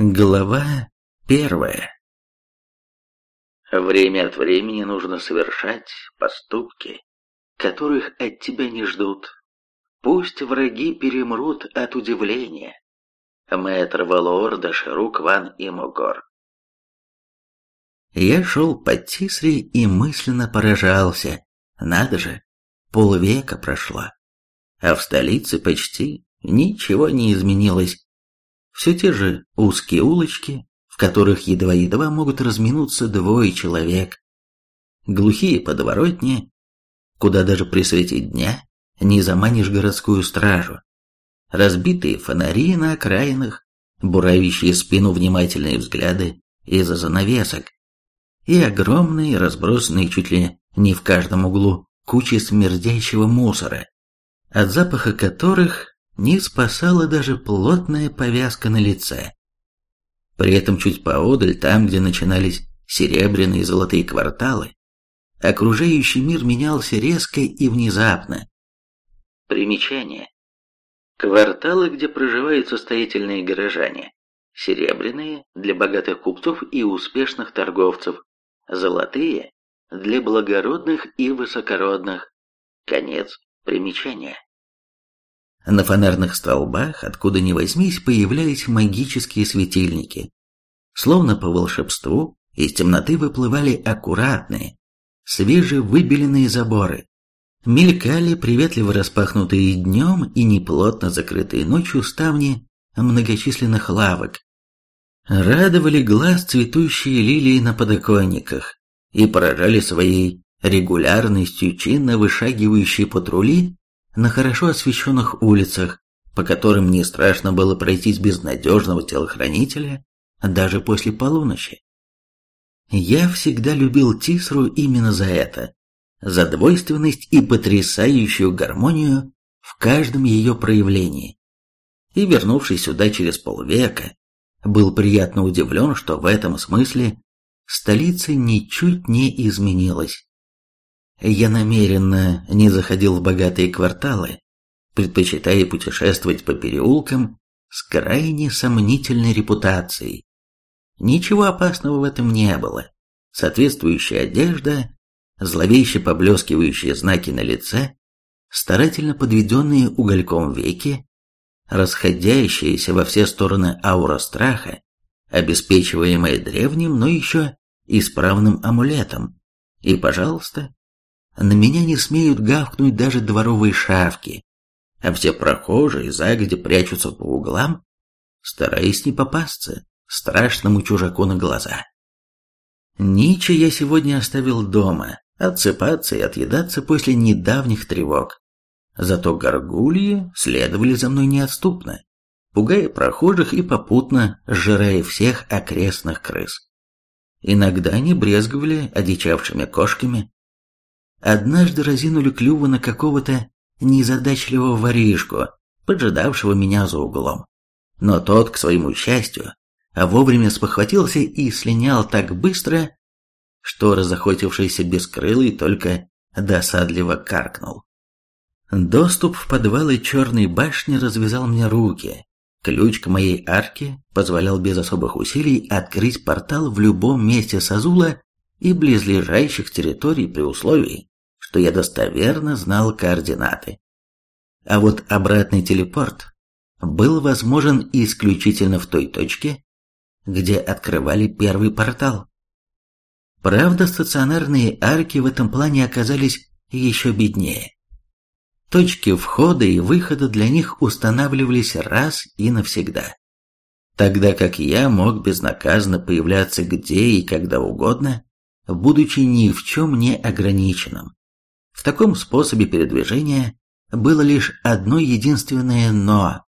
Глава первая Время от времени нужно совершать поступки, которых от тебя не ждут. Пусть враги перемрут от удивления. Мэтр Валоор Даширук Ван Имогор Я шел под Тисри и мысленно поражался. Надо же, полвека прошло. А в столице почти ничего не изменилось. Все те же узкие улочки, в которых едва-едва могут разминуться двое человек. Глухие подворотни, куда даже при свете дня не заманишь городскую стражу. Разбитые фонари на окраинах, буравящие спину внимательные взгляды из-за занавесок. И огромные, разбросанные чуть ли не в каждом углу, кучи смердящего мусора, от запаха которых не спасала даже плотная повязка на лице. При этом чуть поодаль, там, где начинались серебряные и золотые кварталы, окружающий мир менялся резко и внезапно. Примечание. Кварталы, где проживают состоятельные горожане. Серебряные – для богатых купцов и успешных торговцев. Золотые – для благородных и высокородных. Конец примечания. На фонарных столбах, откуда ни возьмись, появлялись магические светильники. Словно по волшебству, из темноты выплывали аккуратные, свежевыбеленные заборы. Мелькали приветливо распахнутые днем и неплотно закрытые ночью ставни многочисленных лавок. Радовали глаз цветущие лилии на подоконниках и поражали своей регулярностью чинно вышагивающие патрули на хорошо освещенных улицах, по которым не страшно было пройтись без надежного телохранителя даже после полуночи. Я всегда любил Тисру именно за это, за двойственность и потрясающую гармонию в каждом ее проявлении. И вернувшись сюда через полвека, был приятно удивлен, что в этом смысле столица ничуть не изменилась. Я намеренно не заходил в богатые кварталы, предпочитая путешествовать по переулкам с крайне сомнительной репутацией. Ничего опасного в этом не было. Соответствующая одежда, зловеще поблескивающие знаки на лице, старательно подведенные угольком веки, расходящаяся во все стороны аура страха, обеспечиваемая древним, но еще исправным амулетом. И, пожалуйста, на меня не смеют гавкнуть даже дворовые шавки, а все прохожие загодя прячутся по углам, стараясь не попасться страшному чужаку на глаза. Ничи я сегодня оставил дома, отсыпаться и отъедаться после недавних тревог. Зато горгульи следовали за мной неотступно, пугая прохожих и попутно сжирая всех окрестных крыс. Иногда они брезговали одичавшими кошками, однажды разинули клювы на какого-то незадачливого воришку, поджидавшего меня за углом. Но тот, к своему счастью, вовремя спохватился и слинял так быстро, что разохотившийся бескрылый только досадливо каркнул. Доступ в подвалы черной башни развязал мне руки. Ключ к моей арке позволял без особых усилий открыть портал в любом месте Сазула и близлежащих территорий при условии, что я достоверно знал координаты. А вот обратный телепорт был возможен исключительно в той точке, где открывали первый портал. Правда, стационарные арки в этом плане оказались еще беднее. Точки входа и выхода для них устанавливались раз и навсегда. Тогда как я мог безнаказанно появляться где и когда угодно, будучи ни в чем не ограниченным. В таком способе передвижения было лишь одно единственное «но».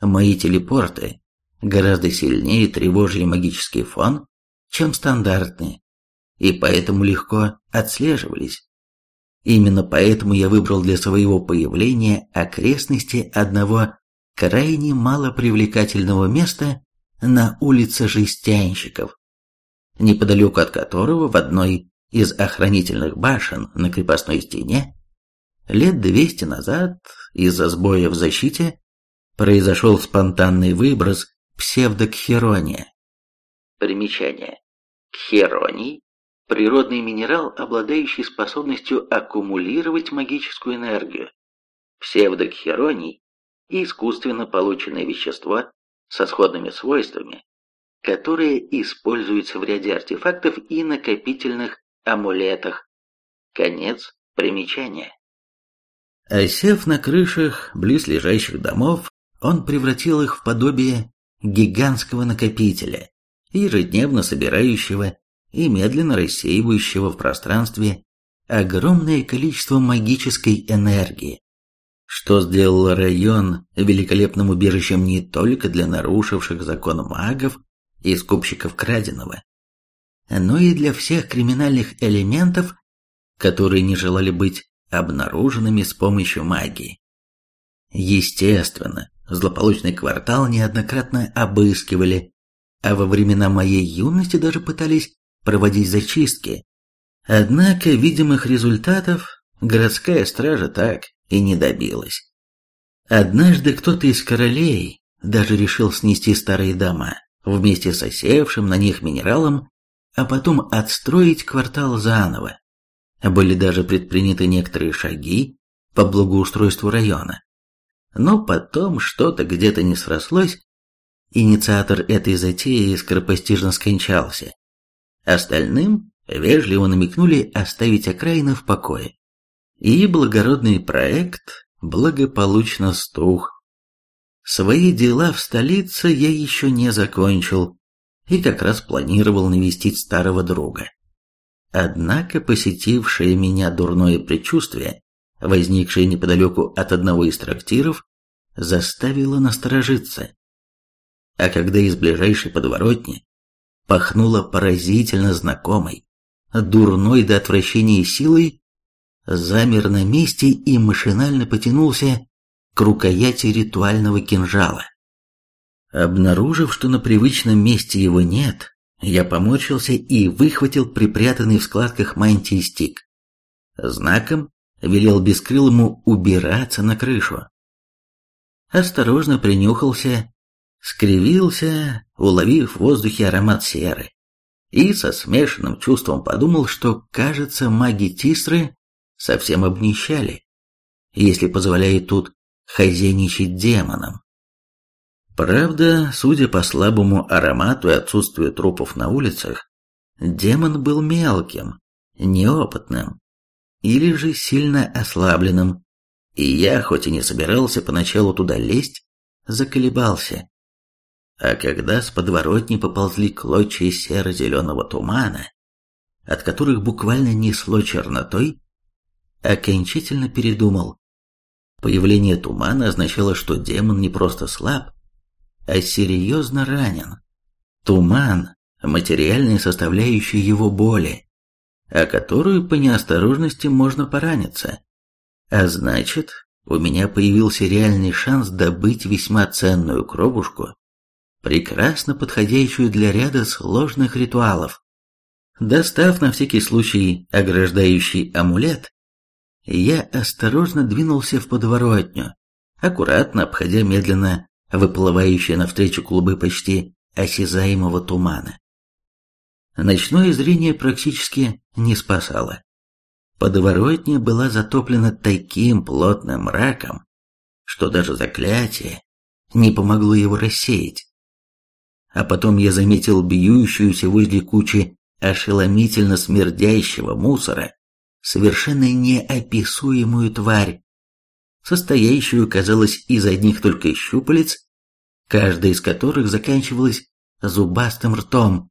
Мои телепорты гораздо сильнее тревожили магический фон, чем стандартные, и поэтому легко отслеживались. Именно поэтому я выбрал для своего появления окрестности одного крайне малопривлекательного места на улице Жестянщиков, неподалеку от которого в одной из охранительных башен на крепостной стене, лет двести назад из-за сбоя в защите произошел спонтанный выброс псевдокхерония. Примечание. Кхероний – природный минерал, обладающий способностью аккумулировать магическую энергию. Псевдокхероний – искусственно полученное вещество со сходными свойствами, которое используется в ряде артефактов и накопительных амулетах. Конец примечания. Осев на крышах близлежащих домов, он превратил их в подобие гигантского накопителя, ежедневно собирающего и медленно рассеивающего в пространстве огромное количество магической энергии, что сделало район великолепным убежищем не только для нарушивших закон магов и скупщиков краденого, но и для всех криминальных элементов, которые не желали быть обнаруженными с помощью магии. Естественно, злополучный квартал неоднократно обыскивали, а во времена моей юности даже пытались проводить зачистки. Однако видимых результатов городская стража так и не добилась. Однажды кто-то из королей даже решил снести старые дома вместе с осевшим на них минералом, а потом отстроить квартал заново. Были даже предприняты некоторые шаги по благоустройству района. Но потом что-то где-то не срослось, инициатор этой затеи скоропостижно скончался. Остальным вежливо намекнули оставить окраины в покое. И благородный проект благополучно стух. Свои дела в столице я еще не закончил и как раз планировал навестить старого друга. Однако посетившее меня дурное предчувствие, возникшее неподалеку от одного из трактиров, заставило насторожиться. А когда из ближайшей подворотни пахнуло поразительно знакомой, дурной до отвращения силой, замер на месте и машинально потянулся к рукояти ритуального кинжала. Обнаружив, что на привычном месте его нет, я поморщился и выхватил припрятанный в складках мантии стик. Знаком велел бескрылому убираться на крышу. Осторожно принюхался, скривился, уловив в воздухе аромат серы, и со смешанным чувством подумал, что, кажется, маги Тисры совсем обнищали, если позволяет тут хозяйничать демонам. Правда, судя по слабому аромату и отсутствию трупов на улицах, демон был мелким, неопытным или же сильно ослабленным, и я, хоть и не собирался поначалу туда лезть, заколебался. А когда с подворотни поползли клочья серо-зеленого тумана, от которых буквально несло чернотой, окончательно передумал. Появление тумана означало, что демон не просто слаб, а серьезно ранен. Туман – материальная составляющая его боли, о которую по неосторожности можно пораниться. А значит, у меня появился реальный шанс добыть весьма ценную кровушку, прекрасно подходящую для ряда сложных ритуалов. Достав на всякий случай ограждающий амулет, я осторожно двинулся в подворотню, аккуратно обходя медленно выплывающие навстречу клубы почти осязаемого тумана. Ночное зрение практически не спасало. Подворотня была затоплена таким плотным мраком, что даже заклятие не помогло его рассеять. А потом я заметил бьющуюся возле кучи ошеломительно смердящего мусора совершенно неописуемую тварь, состоящую, казалось, из одних только щупалец каждая из которых заканчивалась зубастым ртом,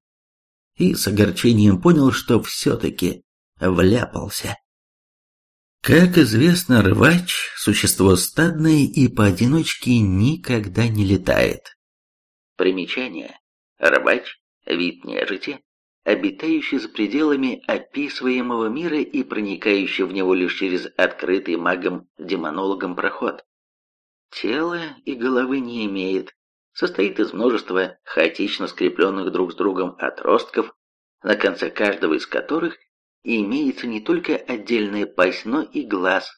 и с огорчением понял, что все-таки вляпался. Как известно, рвач – существо стадное и поодиночке никогда не летает. Примечание. Рвач – вид нежити, обитающий за пределами описываемого мира и проникающий в него лишь через открытый магом-демонологом проход. Тело и головы не имеет, состоит из множества хаотично скрепленных друг с другом отростков, на конце каждого из которых имеется не только отдельная пасть, но и глаз.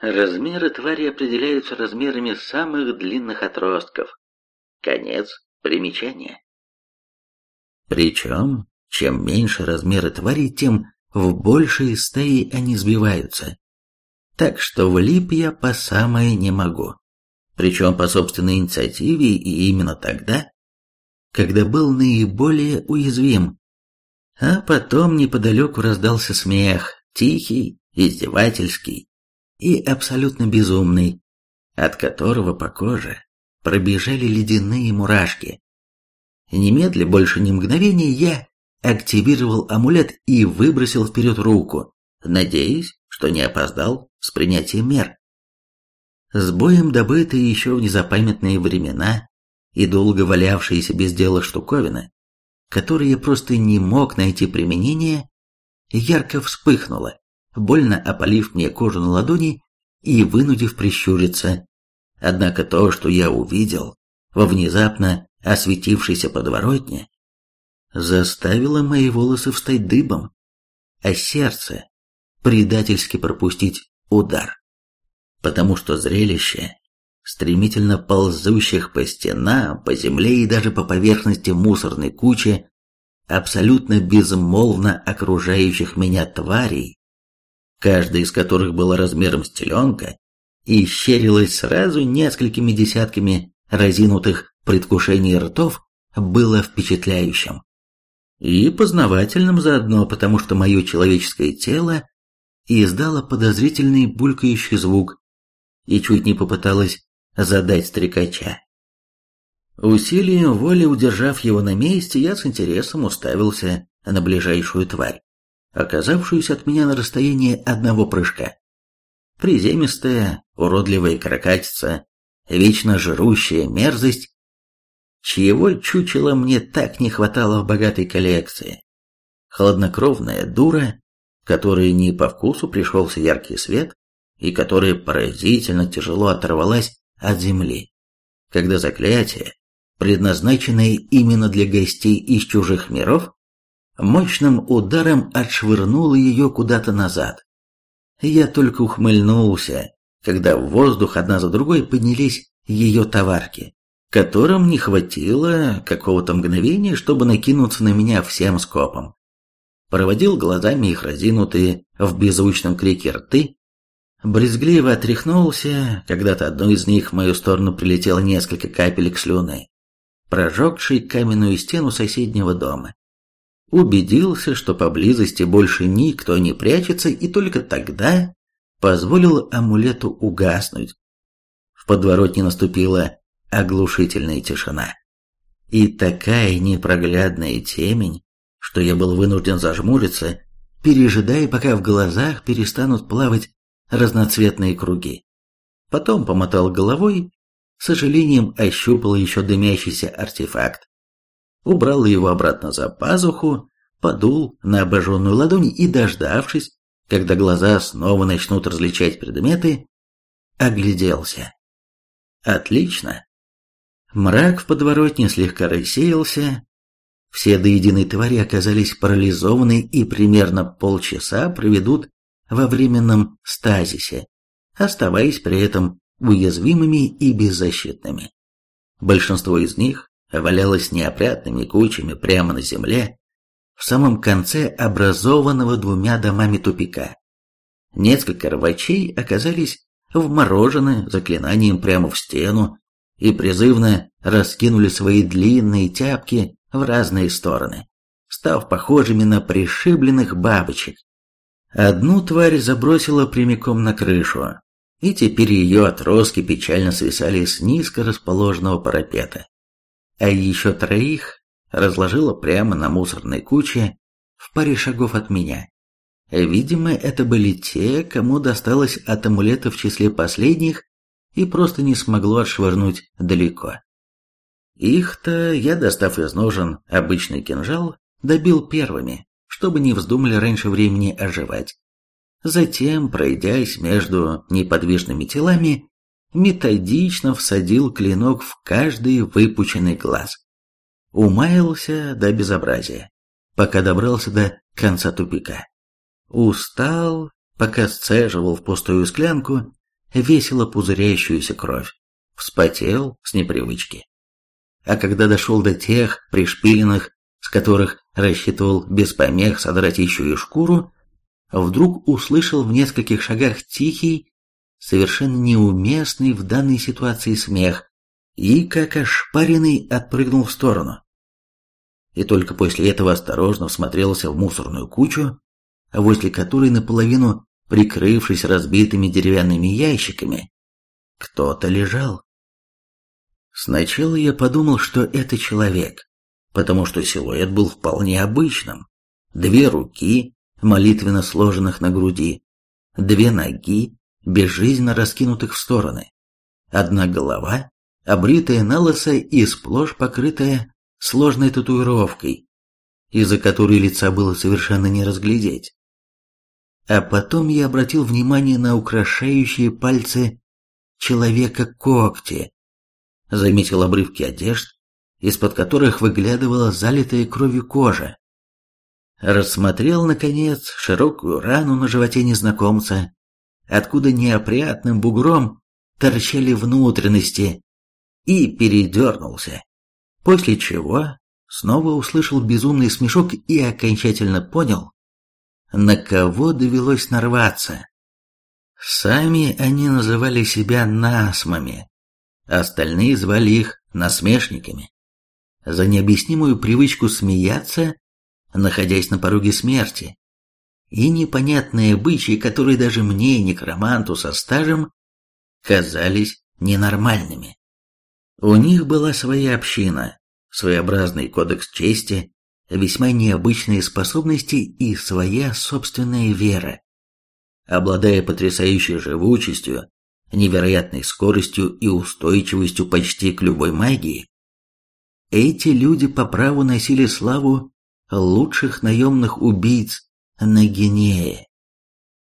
Размеры твари определяются размерами самых длинных отростков. Конец Примечание. Причем, чем меньше размеры твари, тем в большие стаи они сбиваются. Так что влип я по самое не могу. Причем по собственной инициативе и именно тогда, когда был наиболее уязвим. А потом неподалеку раздался смех, тихий, издевательский и абсолютно безумный, от которого по коже пробежали ледяные мурашки. Немедля больше ни мгновения я активировал амулет и выбросил вперед руку, надеясь, что не опоздал с принятием мер. С боем добытые еще в незапамятные времена и долго валявшиеся без дела штуковины, которые я просто не мог найти применение, ярко вспыхнула, больно опалив мне кожу на ладони и вынудив прищуриться. Однако то, что я увидел во внезапно осветившейся подворотне, заставило мои волосы встать дыбом, а сердце предательски пропустить удар. Потому что зрелище стремительно ползущих по стенам, по земле и даже по поверхности мусорной кучи, абсолютно безмолвно окружающих меня тварей, каждая из которых была размером с теленка, и щерилась сразу несколькими десятками разинутых предвкушений ртов, было впечатляющим. И познавательным заодно, потому что мое человеческое тело издало подозрительный булькающий звук и чуть не попыталось задать стрекача. Усилием воли удержав его на месте, я с интересом уставился на ближайшую тварь, оказавшуюся от меня на расстоянии одного прыжка. Приземистая, уродливая крокатица, вечно жрущая мерзость, чьего чучела мне так не хватало в богатой коллекции. Хладнокровная дура, которой не по вкусу пришелся яркий свет, и которая поразительно тяжело оторвалась от земли, когда заклятие, предназначенное именно для гостей из чужих миров, мощным ударом отшвырнуло ее куда-то назад. Я только ухмыльнулся, когда в воздух одна за другой поднялись ее товарки, которым не хватило какого-то мгновения, чтобы накинуться на меня всем скопом. Проводил глазами их разинутые в беззвучном крике рты, Брезгливо отряхнулся, когда-то одной из них в мою сторону прилетело несколько капелек слюны, прожегшей каменную стену соседнего дома. Убедился, что поблизости больше никто не прячется, и только тогда позволил амулету угаснуть. В подворотне наступила оглушительная тишина. И такая непроглядная темень, что я был вынужден зажмуриться, пережидая, пока в глазах перестанут плавать разноцветные круги. Потом помотал головой, с сожалением ощупал еще дымящийся артефакт. Убрал его обратно за пазуху, подул на обожженную ладонь и, дождавшись, когда глаза снова начнут различать предметы, огляделся. Отлично. Мрак в подворотне слегка рассеялся, все до единой твари оказались парализованы и примерно полчаса проведут во временном стазисе, оставаясь при этом уязвимыми и беззащитными. Большинство из них валялось неопрятными кучами прямо на земле, в самом конце образованного двумя домами тупика. Несколько рвачей оказались вморожены заклинанием прямо в стену и призывно раскинули свои длинные тяпки в разные стороны, став похожими на пришибленных бабочек. Одну тварь забросила прямиком на крышу, и теперь ее отростки печально свисали с низко расположенного парапета. А еще троих разложила прямо на мусорной куче в паре шагов от меня. Видимо, это были те, кому досталось от амулета в числе последних и просто не смогло отшвырнуть далеко. Их-то я, достав из ножен обычный кинжал, добил первыми, чтобы не вздумали раньше времени оживать. Затем, пройдясь между неподвижными телами, методично всадил клинок в каждый выпученный глаз. Умаялся до безобразия, пока добрался до конца тупика. Устал, пока сцеживал в пустую склянку весело пузырящуюся кровь. Вспотел с непривычки. а когда дошел до тех пришпиленных, с которых рассчитывал без помех содрать еще и шкуру, вдруг услышал в нескольких шагах тихий, совершенно неуместный в данной ситуации смех, и, как ошпаренный, отпрыгнул в сторону. И только после этого осторожно всмотрелся в мусорную кучу, возле которой наполовину прикрывшись разбитыми деревянными ящиками, кто-то лежал. Сначала я подумал, что это человек, потому что силуэт был вполне обычным. Две руки, молитвенно сложенных на груди, две ноги, безжизненно раскинутых в стороны, одна голова, обритая на лысо и сплошь покрытая сложной татуировкой, из-за которой лица было совершенно не разглядеть. А потом я обратил внимание на украшающие пальцы человека когти, заметил обрывки одежд, из-под которых выглядывала залитая кровью кожа. Рассмотрел, наконец, широкую рану на животе незнакомца, откуда неопрятным бугром торчали внутренности, и передернулся, после чего снова услышал безумный смешок и окончательно понял, на кого довелось нарваться. Сами они называли себя насмами, остальные звали их насмешниками. За необъяснимую привычку смеяться, находясь на пороге смерти, и непонятные обычаи, которые даже мне, некроманту со стажем, казались ненормальными. У них была своя община, своеобразный кодекс чести, весьма необычные способности и своя собственная вера. Обладая потрясающей живучестью, невероятной скоростью и устойчивостью почти к любой магии, эти люди по праву носили славу лучших наемных убийц на Гинее.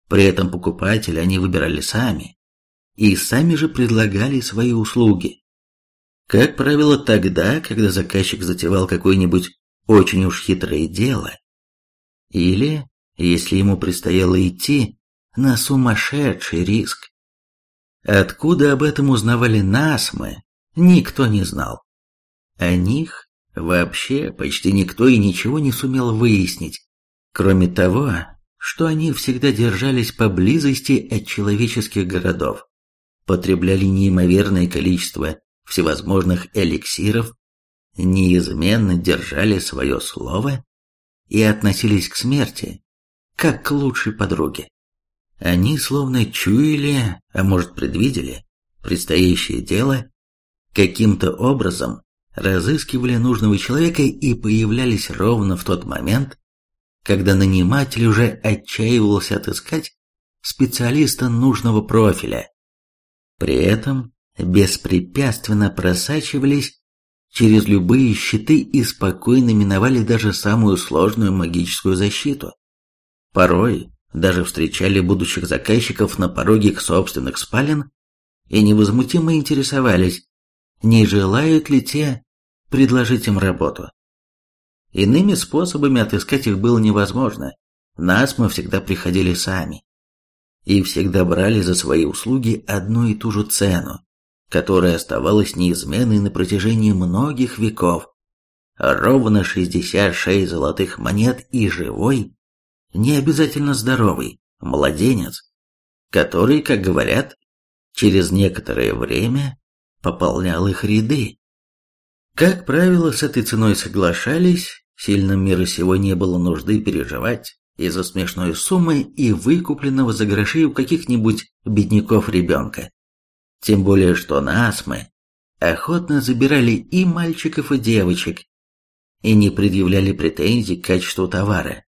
При этом покупателя они выбирали сами, и сами же предлагали свои услуги. Как правило, тогда, когда заказчик затевал какой-нибудь очень уж хитрое дело. Или, если ему предстояло идти на сумасшедший риск. Откуда об этом узнавали насмы, никто не знал. О них вообще почти никто и ничего не сумел выяснить, кроме того, что они всегда держались поблизости от человеческих городов, потребляли неимоверное количество всевозможных эликсиров неизменно держали свое слово и относились к смерти, как к лучшей подруге. Они словно чуяли, а может предвидели, предстоящее дело, каким-то образом разыскивали нужного человека и появлялись ровно в тот момент, когда наниматель уже отчаивался отыскать специалиста нужного профиля. При этом беспрепятственно просачивались через любые щиты и спокойно миновали даже самую сложную магическую защиту. Порой даже встречали будущих заказчиков на пороге их собственных спален и невозмутимо интересовались, не желают ли те предложить им работу. Иными способами отыскать их было невозможно, нас мы всегда приходили сами. И всегда брали за свои услуги одну и ту же цену, которая оставалась неизменной на протяжении многих веков. Ровно 66 золотых монет и живой, не обязательно здоровый, младенец, который, как говорят, через некоторое время пополнял их ряды. Как правило, с этой ценой соглашались, сильным мира сего не было нужды переживать из-за смешной суммы и выкупленного за гроши у каких-нибудь бедняков ребенка. Тем более, что насмы охотно забирали и мальчиков, и девочек, и не предъявляли претензий к качеству товара.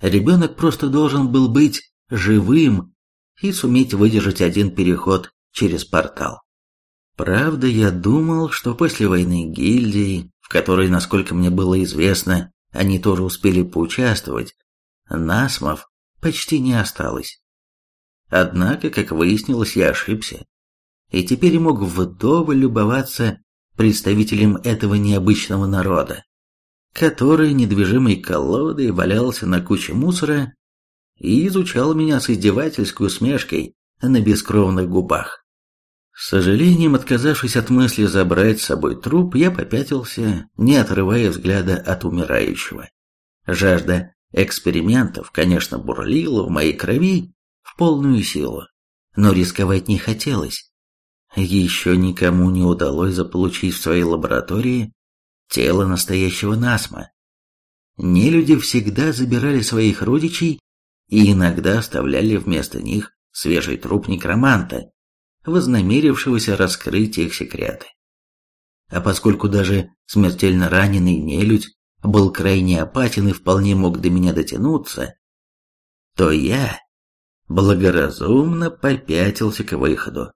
Ребенок просто должен был быть живым и суметь выдержать один переход через портал. Правда, я думал, что после войны гильдии, в которой, насколько мне было известно, они тоже успели поучаствовать, насмов почти не осталось. Однако, как выяснилось, я ошибся и теперь мог вдоволь любоваться представителем этого необычного народа, который недвижимой колодой валялся на куче мусора и изучал меня с издевательской усмешкой на бескровных губах. С сожалением, отказавшись от мысли забрать с собой труп, я попятился, не отрывая взгляда от умирающего. Жажда экспериментов, конечно, бурлила в моей крови в полную силу, но рисковать не хотелось. Еще никому не удалось заполучить в своей лаборатории тело настоящего Насма. Нелюди всегда забирали своих родичей и иногда оставляли вместо них свежий труп некроманта, вознамерившегося раскрыть их секреты. А поскольку даже смертельно раненый нелюдь был крайне апатен и вполне мог до меня дотянуться, то я благоразумно попятился к выходу.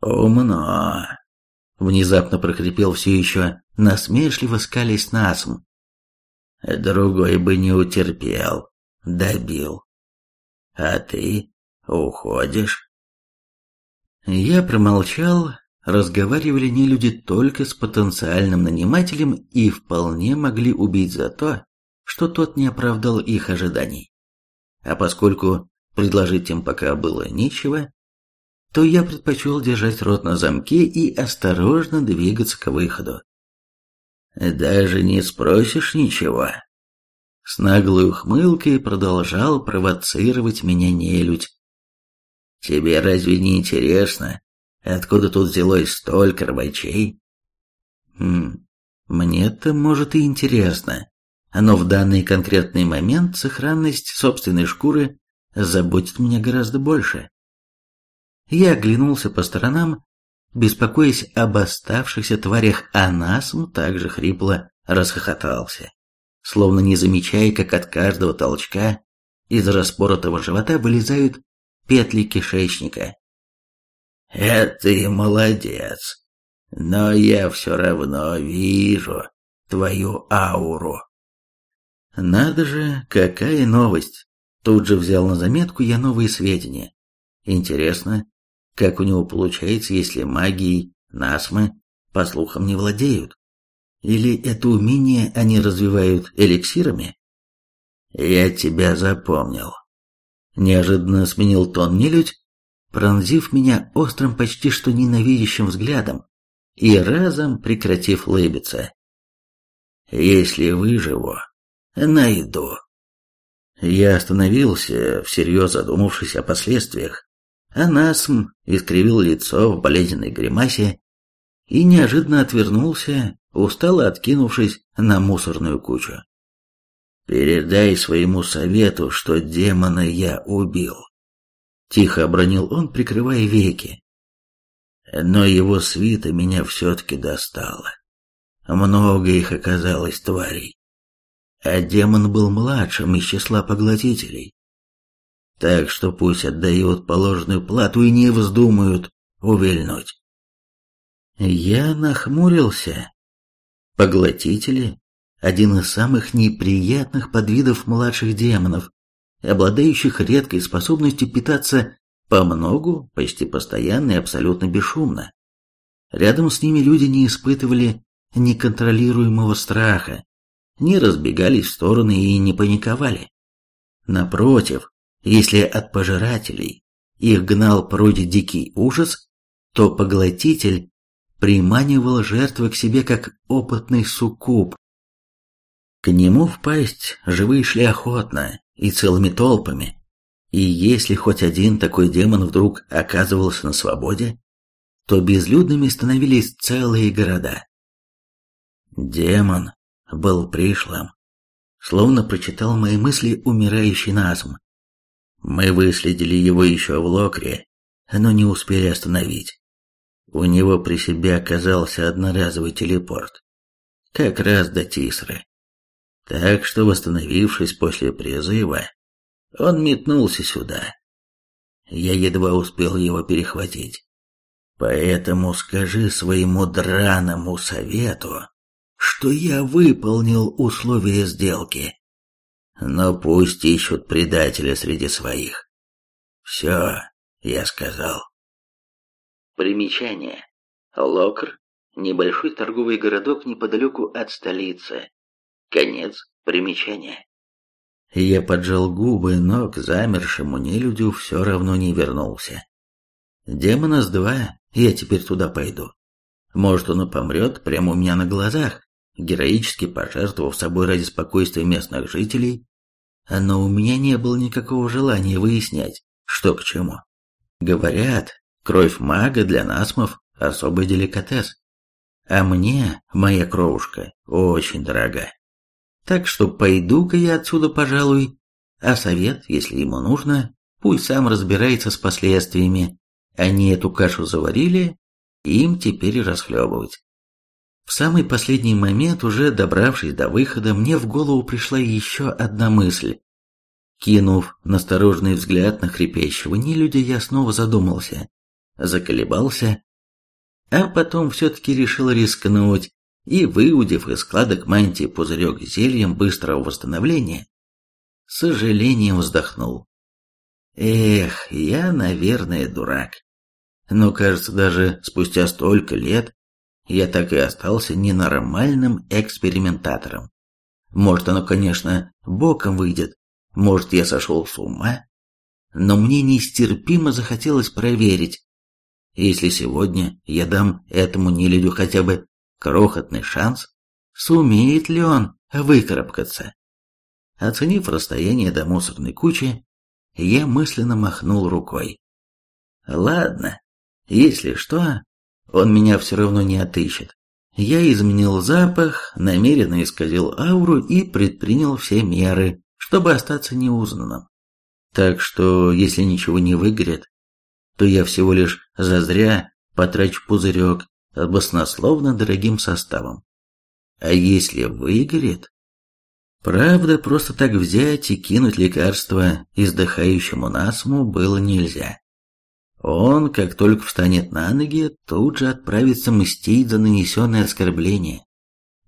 «Умно!» — внезапно прохрипел все еще, насмешливо скались насм. «Другой бы не утерпел, добил. А ты уходишь?» Я промолчал, разговаривали не люди только с потенциальным нанимателем и вполне могли убить за то, что тот не оправдал их ожиданий. А поскольку предложить им пока было нечего, то я предпочел держать рот на замке и осторожно двигаться к выходу. «Даже не спросишь ничего?» С наглой ухмылкой продолжал провоцировать меня нелюдь. «Тебе разве не интересно, откуда тут взялось столько рыбачей?» «Хм, мне-то, может, и интересно, но в данный конкретный момент сохранность собственной шкуры заботит меня гораздо больше. Я оглянулся по сторонам, беспокоясь об оставшихся тварях, а Насм также хрипло расхохотался, словно не замечая, как от каждого толчка из распоротого живота вылезают петли кишечника. «Это и молодец, но я все равно вижу твою ауру». Надо же, какая новость! Тут же взял на заметку я новые сведения. Интересно, как у него получается, если магией Насмы, по слухам, не владеют? Или это умение они развивают эликсирами? Я тебя запомнил. Неожиданно сменил тон нелюдь, пронзив меня острым, почти что ненавидящим взглядом и разом прекратив лыбиться. Если выживу, найду. Я остановился, всерьез задумавшись о последствиях, Анасм искривил лицо в болезненной гримасе и неожиданно отвернулся, устало откинувшись на мусорную кучу. «Передай своему совету, что демона я убил», — тихо обронил он, прикрывая веки. «Но его свита меня все-таки достала. Много их оказалось тварей. А демон был младшим из числа поглотителей. Так что пусть отдают положенную плату и не вздумают увильнуть. Я нахмурился. Поглотители – один из самых неприятных подвидов младших демонов, обладающих редкой способностью питаться по многу, почти постоянно и абсолютно бесшумно. Рядом с ними люди не испытывали неконтролируемого страха, не разбегались в стороны и не паниковали. Напротив, если от пожирателей их гнал прочь дикий ужас, то поглотитель приманивал жертвы к себе как опытный суккуб. К нему в пасть живые шли охотно и целыми толпами, и если хоть один такой демон вдруг оказывался на свободе, то безлюдными становились целые города. Демон был пришлым, словно прочитал мои мысли умирающий назм. Мы выследили его еще в Локре, но не успели остановить. У него при себе оказался одноразовый телепорт. Как раз до Тисры. Так что, восстановившись после призыва, он метнулся сюда. Я едва успел его перехватить. Поэтому скажи своему драному совету, что я выполнил условия сделки. Но пусть ищут предателя среди своих. Все, я сказал. Примечание. Локр – небольшой торговый городок неподалеку от столицы. Конец примечания. Я поджал губы, но к замершему нелюдю все равно не вернулся. Демона с два, я теперь туда пойду. Может, он и помрет прямо у меня на глазах, героически пожертвовав собой ради спокойствия местных жителей, но у меня не было никакого желания выяснять, что к чему. Говорят, кровь мага для насмов – особый деликатес. А мне моя кровушка очень дорога. Так что пойду-ка я отсюда, пожалуй, а совет, если ему нужно, пусть сам разбирается с последствиями. Они эту кашу заварили, им теперь расхлебывать. В самый последний момент, уже добравшись до выхода, мне в голову пришла еще одна мысль. Кинув настороженный взгляд на хрипящего нелюдя, я снова задумался, заколебался, а потом все-таки решил рискнуть и, выудив из складок мантии пузырек зельем быстрого восстановления, с сожалением вздохнул. Эх, я, наверное, дурак. Но, кажется, даже спустя столько лет я так и остался ненормальным экспериментатором. Может, оно, конечно, боком выйдет, может, я сошел с ума, но мне нестерпимо захотелось проверить, если сегодня я дам этому нелюдю хотя бы крохотный шанс, сумеет ли он выкарабкаться. Оценив расстояние до мусорной кучи, я мысленно махнул рукой. Ладно, если что, он меня все равно не отыщет. Я изменил запах, намеренно исказил ауру и предпринял все меры, чтобы остаться неузнанным. Так что, если ничего не выгорит, то я всего лишь зазря потрачу пузырек баснословно дорогим составом. А если выгорит? Правда, просто так взять и кинуть лекарство издыхающему насму было нельзя. Он, как только встанет на ноги, тут же отправится мстить за нанесенное оскорбление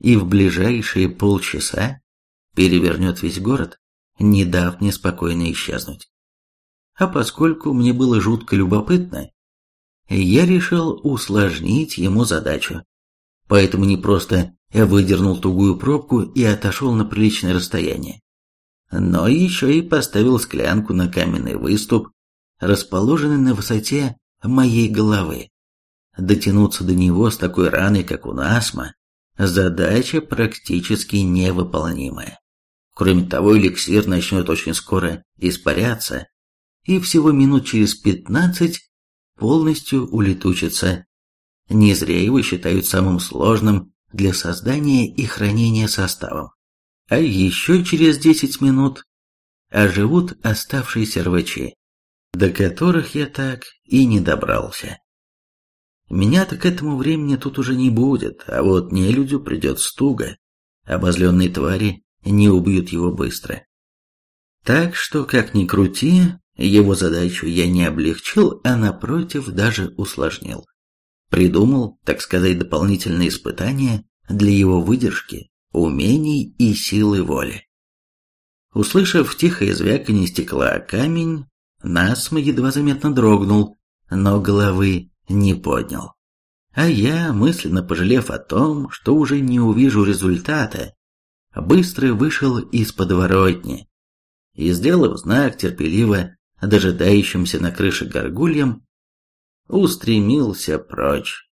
и в ближайшие полчаса перевернет весь город, не дав мне спокойно исчезнуть. А поскольку мне было жутко любопытно, я решил усложнить ему задачу. Поэтому не просто выдернул тугую пробку и отошел на приличное расстояние, но еще и поставил склянку на каменный выступ расположенный на высоте моей головы. Дотянуться до него с такой раной, как у Насма, задача практически невыполнимая. Кроме того, эликсир начнет очень скоро испаряться, и всего минут через пятнадцать полностью улетучится. Не зря его считают самым сложным для создания и хранения составом. А еще через десять минут оживут оставшиеся рвачи до которых я так и не добрался. Меня-то к этому времени тут уже не будет, а вот нелюдю придет стуга. Обозленные твари не убьют его быстро. Так что, как ни крути, его задачу я не облегчил, а напротив даже усложнил. Придумал, так сказать, дополнительные испытания для его выдержки, умений и силы воли. Услышав тихое звяканье стекла о камень, Насма едва заметно дрогнул, но головы не поднял. А я, мысленно пожалев о том, что уже не увижу результата, быстро вышел из подворотни и, сделав знак терпеливо дожидающимся на крыше горгульям, устремился прочь.